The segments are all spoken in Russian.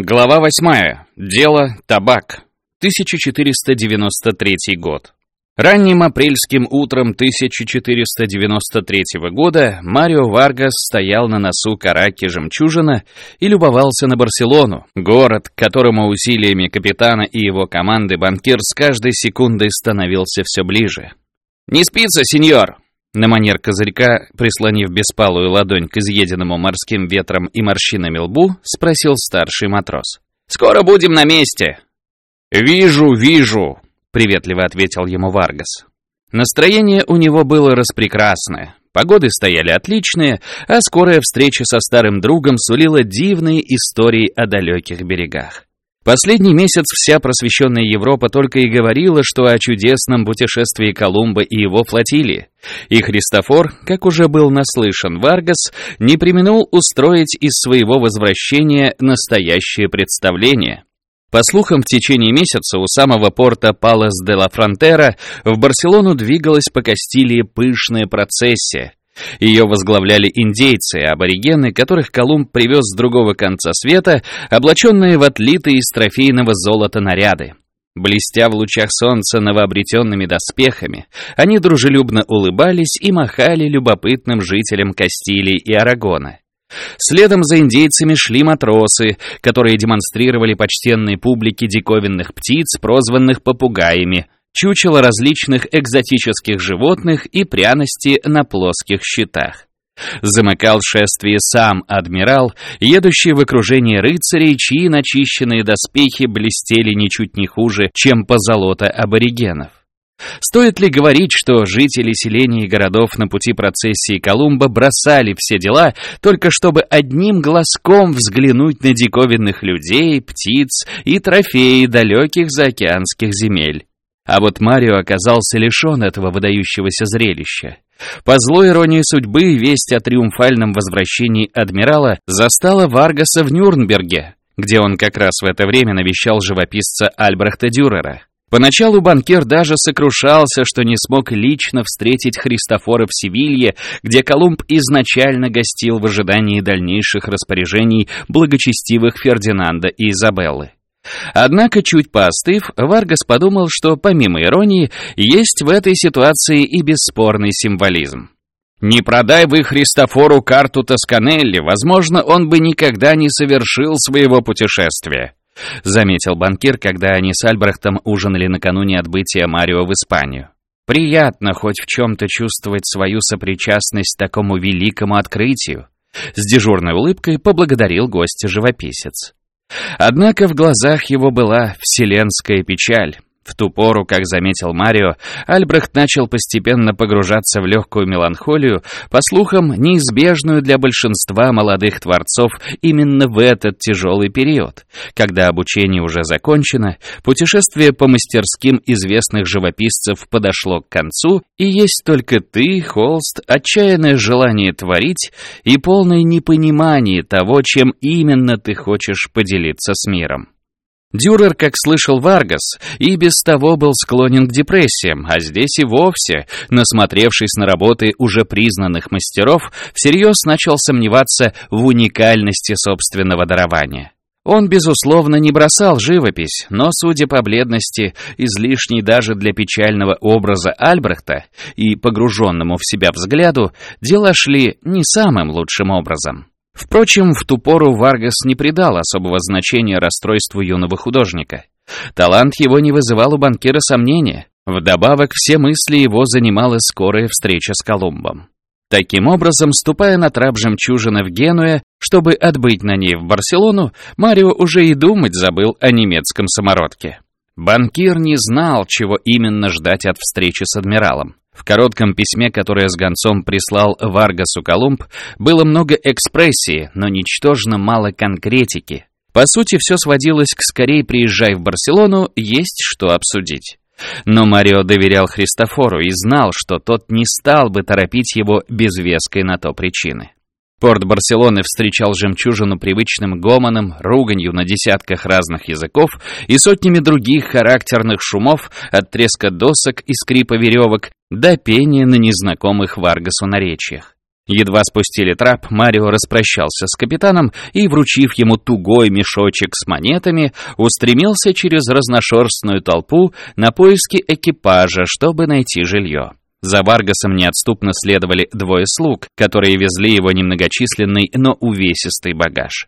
Глава 8. Дело «Табак». 1493 год. Ранним апрельским утром 1493 года Марио Варгас стоял на носу караки «Жемчужина» и любовался на Барселону, город, к которому усилиями капитана и его команды банкир с каждой секундой становился все ближе. «Не спится, сеньор!» На манер козырька, прислонив беспалую ладонь к изъеденному морским ветром и морщинами лбу, спросил старший матрос. «Скоро будем на месте!» «Вижу, вижу!» — приветливо ответил ему Варгас. Настроение у него было распрекрасное. Погоды стояли отличные, а скорая встреча со старым другом сулила дивные истории о далеких берегах. Последний месяц вся просвещенная Европа только и говорила, что о чудесном путешествии Колумба и его флотилии. И Христофор, как уже был наслышан Варгас, не применул устроить из своего возвращения настоящее представление. По слухам, в течение месяца у самого порта Палас де ла Фронтера в Барселону двигалась по Кастилии пышная процессия, ее возглавляли индейцы, аборигены, которых Колумб привез с другого конца света, облаченные в отлитые из трофейного золота наряды. Блестя в лучах солнца новообретенными доспехами, они дружелюбно улыбались и махали любопытным жителям Кастилии и Арагона. Следом за индейцами шли матросы, которые демонстрировали почтенной публике диковинных птиц, прозванных попугаями – чучело различных экзотических животных и пряности на плоских щитах. Замыкал шествие сам адмирал, едущий в окружении рыцарей, чьи начищенные доспехи блестели ничуть не хуже, чем позолота аборигенов. Стоит ли говорить, что жители селений и городов на пути процессии Колумба бросали все дела, только чтобы одним глазком взглянуть на диковинных людей, птиц и трофеи далеких заокеанских земель? А вот Марио оказался лишен этого выдающегося зрелища. По злой иронии судьбы, весть о триумфальном возвращении адмирала застала Варгаса в Нюрнберге, где он как раз в это время навещал живописца Альбрехта Дюрера. Поначалу банкир даже сокрушался, что не смог лично встретить Христофора в Севилье, где Колумб изначально гостил в ожидании дальнейших распоряжений благочестивых Фердинанда и Изабеллы. Однако, чуть поостыв, Варгас подумал, что, помимо иронии, есть в этой ситуации и бесспорный символизм. Не продай вы Христофору карту Тосканелли, возможно, он бы никогда не совершил своего путешествия, заметил банкир, когда они с Альбрехтом ужинали накануне отбытия Марио в Испанию. Приятно хоть в чем-то чувствовать свою сопричастность такому великому открытию. С дежурной улыбкой поблагодарил гостя живописец. Однако в глазах его была вселенская печаль. В ту пору, как заметил Марио, Альбрехт начал постепенно погружаться в легкую меланхолию, по слухам, неизбежную для большинства молодых творцов именно в этот тяжелый период, когда обучение уже закончено, путешествие по мастерским известных живописцев подошло к концу, и есть только ты, холст, отчаянное желание творить и полное непонимание того, чем именно ты хочешь поделиться с миром. Дюрер, как слышал Варгас, и без того был склонен к депрессиям, а здесь и вовсе, насмотревшись на работы уже признанных мастеров, всерьез начал сомневаться в уникальности собственного дарования. Он, безусловно, не бросал живопись, но, судя по бледности, излишней даже для печального образа Альбрехта и погруженному в себя взгляду, дела шли не самым лучшим образом. Впрочем, в ту пору Варгас не придал особого значения расстройству юного художника. Талант его не вызывал у банкира сомнения. Вдобавок, все мысли его занимала скорая встреча с Колумбом. Таким образом, ступая на трап жемчужины в Генуе, чтобы отбыть на ней в Барселону, Марио уже и думать забыл о немецком самородке. Банкир не знал, чего именно ждать от встречи с адмиралом. В коротком письме, которое с гонцом прислал Варгасу Колумб, было много экспрессии, но ничтожно мало конкретики. По сути, все сводилось к «скорее приезжай в Барселону, есть что обсудить». Но Марио доверял Христофору и знал, что тот не стал бы торопить его без веской на то причины. Порт Барселоны встречал жемчужину привычным гомоном, руганью на десятках разных языков и сотнями других характерных шумов от треска досок и скрипа веревок до пения на незнакомых Варгасу наречиях. Едва спустили трап, Марио распрощался с капитаном и, вручив ему тугой мешочек с монетами, устремился через разношерстную толпу на поиски экипажа, чтобы найти жилье. За Варгасом неотступно следовали двое слуг, которые везли его немногочисленный, но увесистый багаж.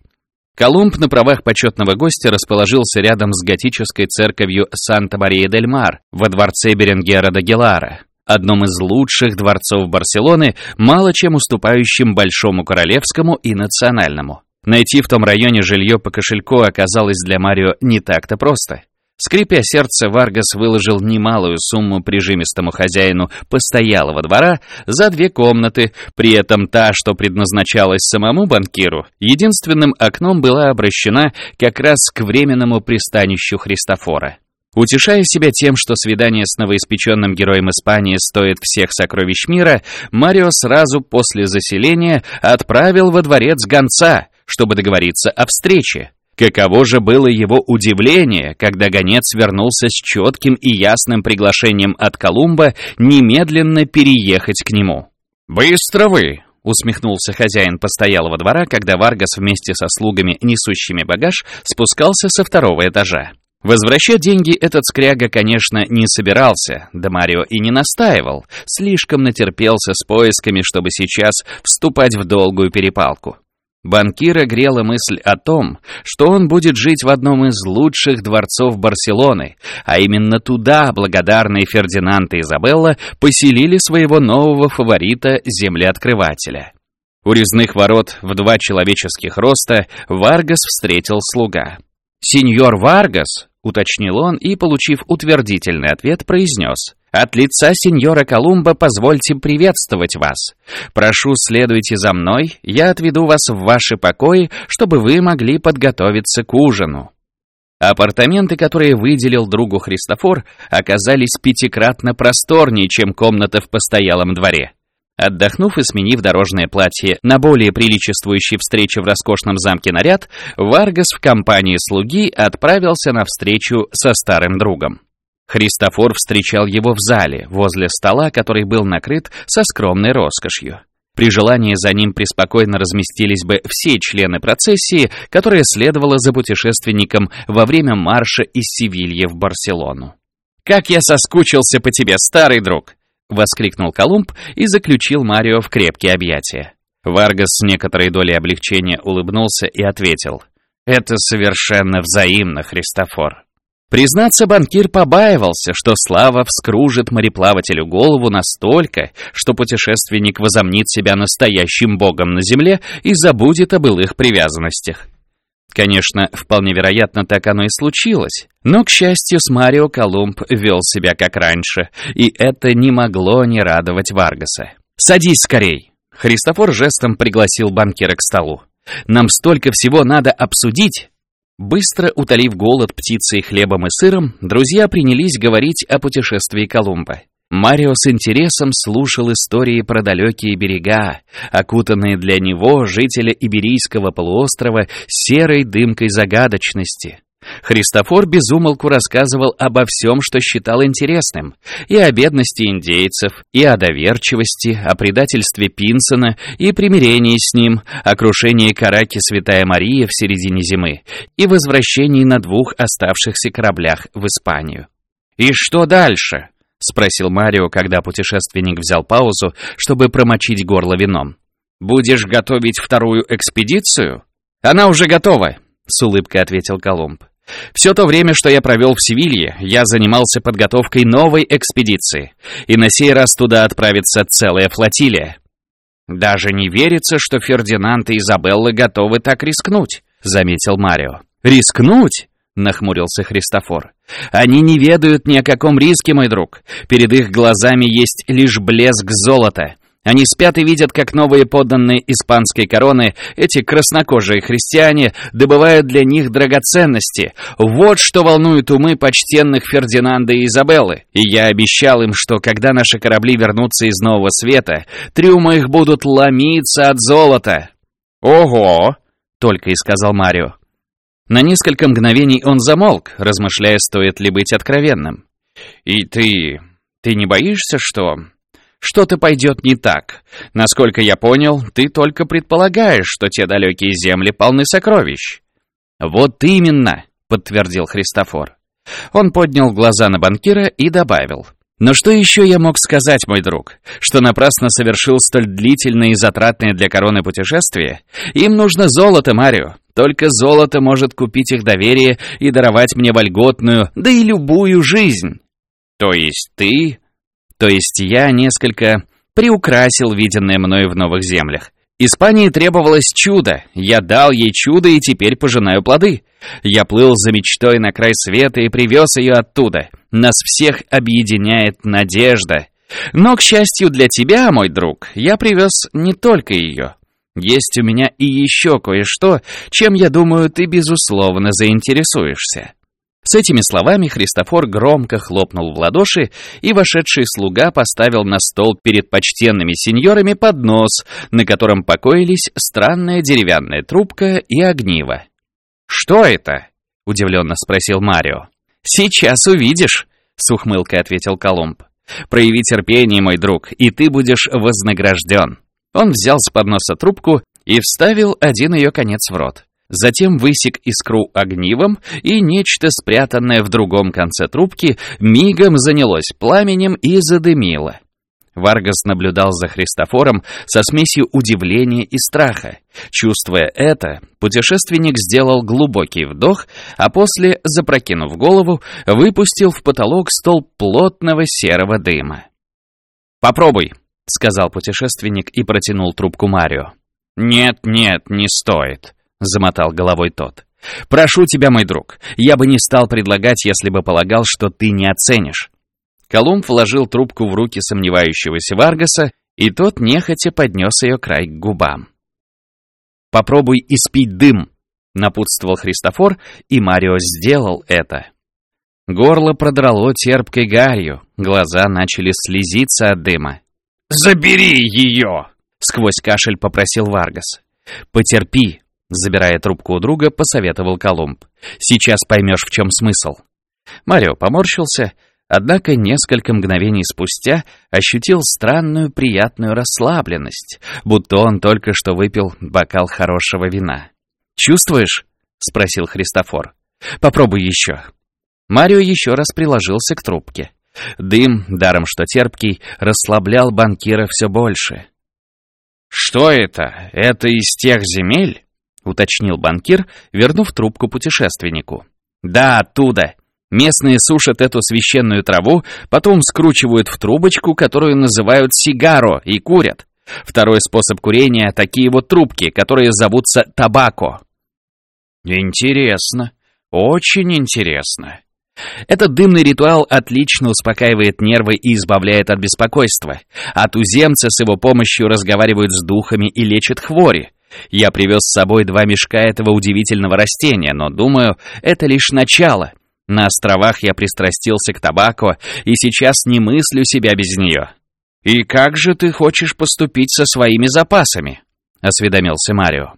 Колумб на правах почетного гостя расположился рядом с готической церковью Санта-Мария-дель-Мар во дворце Беренгера де Гелара, одном из лучших дворцов Барселоны, мало чем уступающим Большому Королевскому и Национальному. Найти в том районе жилье по кошельку оказалось для Марио не так-то просто. Скрипя сердце, Варгас выложил немалую сумму прижимистому хозяину постоялого двора за две комнаты, при этом та, что предназначалась самому банкиру, единственным окном была обращена как раз к временному пристанищу Христофора. Утешая себя тем, что свидание с новоиспеченным героем Испании стоит всех сокровищ мира, Марио сразу после заселения отправил во дворец гонца, чтобы договориться о встрече. Каково же было его удивление, когда гонец вернулся с четким и ясным приглашением от Колумба немедленно переехать к нему. «Быстро вы!» — усмехнулся хозяин постоялого двора, когда Варгас вместе со слугами, несущими багаж, спускался со второго этажа. Возвращать деньги этот скряга, конечно, не собирался, да Марио и не настаивал, слишком натерпелся с поисками, чтобы сейчас вступать в долгую перепалку. Банкира грела мысль о том, что он будет жить в одном из лучших дворцов Барселоны, а именно туда благодарные Фердинанд и Изабелла поселили своего нового фаворита-землеоткрывателя. У резных ворот в два человеческих роста Варгас встретил слуга. «Сеньор Варгас», — уточнил он и, получив утвердительный ответ, произнес — от лица сеньора Колумба позвольте приветствовать вас. Прошу, следуйте за мной, я отведу вас в ваши покои, чтобы вы могли подготовиться к ужину». Апартаменты, которые выделил другу Христофор, оказались пятикратно просторнее, чем комната в постоялом дворе. Отдохнув и сменив дорожное платье на более приличествующий встрече в роскошном замке наряд, Варгас в компании слуги отправился на встречу со старым другом. Христофор встречал его в зале, возле стола, который был накрыт со скромной роскошью. При желании за ним преспокойно разместились бы все члены процессии, которая следовала за путешественником во время марша из Севильи в Барселону. «Как я соскучился по тебе, старый друг!» — воскликнул Колумб и заключил Марио в крепкие объятия. Варгас с некоторой долей облегчения улыбнулся и ответил. «Это совершенно взаимно, Христофор». Признаться, банкир побаивался, что слава вскружит мореплавателю голову настолько, что путешественник возомнит себя настоящим богом на земле и забудет о былых привязанностях. Конечно, вполне вероятно, так оно и случилось. Но, к счастью, с Марио Колумб вел себя как раньше, и это не могло не радовать Варгаса. «Садись скорей!» Христофор жестом пригласил банкира к столу. «Нам столько всего надо обсудить!» Быстро утолив голод птицей, хлебом и сыром, друзья принялись говорить о путешествии Колумба. Марио с интересом слушал истории про далекие берега, окутанные для него, жителя Иберийского полуострова, серой дымкой загадочности. Христофор безумолку рассказывал обо всем, что считал интересным, и о бедности индейцев, и о доверчивости, о предательстве Пинсона и примирении с ним, о крушении Караки Святая Мария в середине зимы и возвращении на двух оставшихся кораблях в Испанию. «И что дальше?» — спросил Марио, когда путешественник взял паузу, чтобы промочить горло вином. «Будешь готовить вторую экспедицию?» «Она уже готова», — с улыбкой ответил Колумб. Все то время, что я провел в Севилье, я занимался подготовкой новой экспедиции, и на сей раз туда отправится целая флотилия. Даже не верится, что Фердинанд и Изабелла готовы так рискнуть, заметил Марио. Рискнуть? нахмурился Христофор. Они не ведают ни о каком риске, мой друг. Перед их глазами есть лишь блеск золота. Они спят и видят, как новые подданные испанской короны, эти краснокожие христиане, добывают для них драгоценности. Вот что волнует умы почтенных Фердинанда и Изабеллы. И я обещал им, что когда наши корабли вернутся из Нового Света, трюмы их будут ломиться от золота. «Ого!» — только и сказал Марио. На несколько мгновений он замолк, размышляя, стоит ли быть откровенным. «И ты... ты не боишься, что...» что-то пойдет не так. Насколько я понял, ты только предполагаешь, что те далекие земли полны сокровищ». «Вот именно», — подтвердил Христофор. Он поднял глаза на банкира и добавил. «Но что еще я мог сказать, мой друг? Что напрасно совершил столь длительное и затратное для короны путешествие? Им нужно золото, Марио. Только золото может купить их доверие и даровать мне вольготную, да и любую жизнь. То есть ты... То есть я несколько приукрасил виденное мною в новых землях. Испании требовалось чудо. Я дал ей чудо и теперь пожинаю плоды. Я плыл за мечтой на край света и привез ее оттуда. Нас всех объединяет надежда. Но, к счастью для тебя, мой друг, я привез не только ее. Есть у меня и еще кое-что, чем, я думаю, ты, безусловно, заинтересуешься». С этими словами Христофор громко хлопнул в ладоши, и вошедший слуга поставил на стол перед почтенными сеньорами поднос, на котором покоились странная деревянная трубка и огниво. «Что это?» — удивленно спросил Марио. «Сейчас увидишь», — с ухмылкой ответил Колумб. «Прояви терпение, мой друг, и ты будешь вознагражден». Он взял с подноса трубку и вставил один ее конец в рот. Затем высек искру огнивом, и нечто, спрятанное в другом конце трубки, мигом занялось пламенем и задымило. Варгас наблюдал за Христофором со смесью удивления и страха. Чувствуя это, путешественник сделал глубокий вдох, а после, запрокинув голову, выпустил в потолок стол плотного серого дыма. «Попробуй», — сказал путешественник и протянул трубку Марио. «Нет, нет, не стоит», — замотал головой тот. «Прошу тебя, мой друг, я бы не стал предлагать, если бы полагал, что ты не оценишь». Колумб вложил трубку в руки сомневающегося Варгаса, и тот нехотя поднес ее край к губам. «Попробуй испить дым», — напутствовал Христофор, и Марио сделал это. Горло продрало терпкой гарью, глаза начали слезиться от дыма. «Забери ее!» — сквозь кашель попросил Варгас. «Потерпи», — забирая трубку у друга, посоветовал Колумб. «Сейчас поймешь, в чем смысл». Марио поморщился, однако несколько мгновений спустя ощутил странную приятную расслабленность, будто он только что выпил бокал хорошего вина. «Чувствуешь?» — спросил Христофор. «Попробуй еще». Марио еще раз приложился к трубке. Дым, даром что терпкий, расслаблял банкира все больше. «Что это? Это из тех земель?» — уточнил банкир, вернув трубку путешественнику. «Да, оттуда. Местные сушат эту священную траву, потом скручивают в трубочку, которую называют сигаро, и курят. Второй способ курения — такие вот трубки, которые зовутся табако». «Интересно. Очень интересно», этот дымный ритуал отлично успокаивает нервы и избавляет от беспокойства. А туземцы с его помощью разговаривают с духами и лечат хвори. Я привез с собой два мешка этого удивительного растения, но, думаю, это лишь начало. На островах я пристрастился к табаку и сейчас не мыслю себя без нее. «И как же ты хочешь поступить со своими запасами?» — осведомился Марио.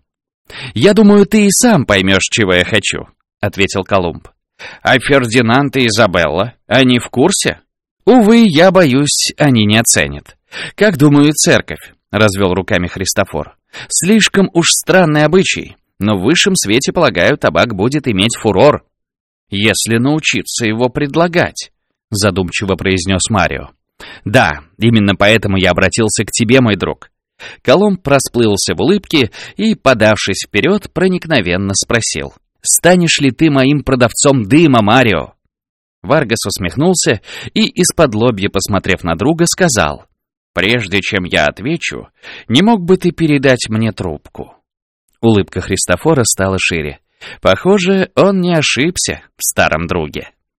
«Я думаю, ты и сам поймешь, чего я хочу», — ответил Колумб. А Фердинанд и Изабелла, они в курсе? Увы, я боюсь, они не оценят. Как думаю, церковь, развел руками Христофор. Слишком уж странный обычай, но в высшем свете, полагаю, табак будет иметь фурор. Если научиться его предлагать, задумчиво произнес Марио. Да, именно поэтому я обратился к тебе, мой друг. Коломб просплылся в улыбке и, подавшись вперед, проникновенно спросил. Станешь ли ты моим продавцом дыма, Марио?» Варгас усмехнулся и, из-под лобья посмотрев на друга, сказал, «Прежде чем я отвечу, не мог бы ты передать мне трубку?» Улыбка Христофора стала шире. Похоже, он не ошибся в старом друге.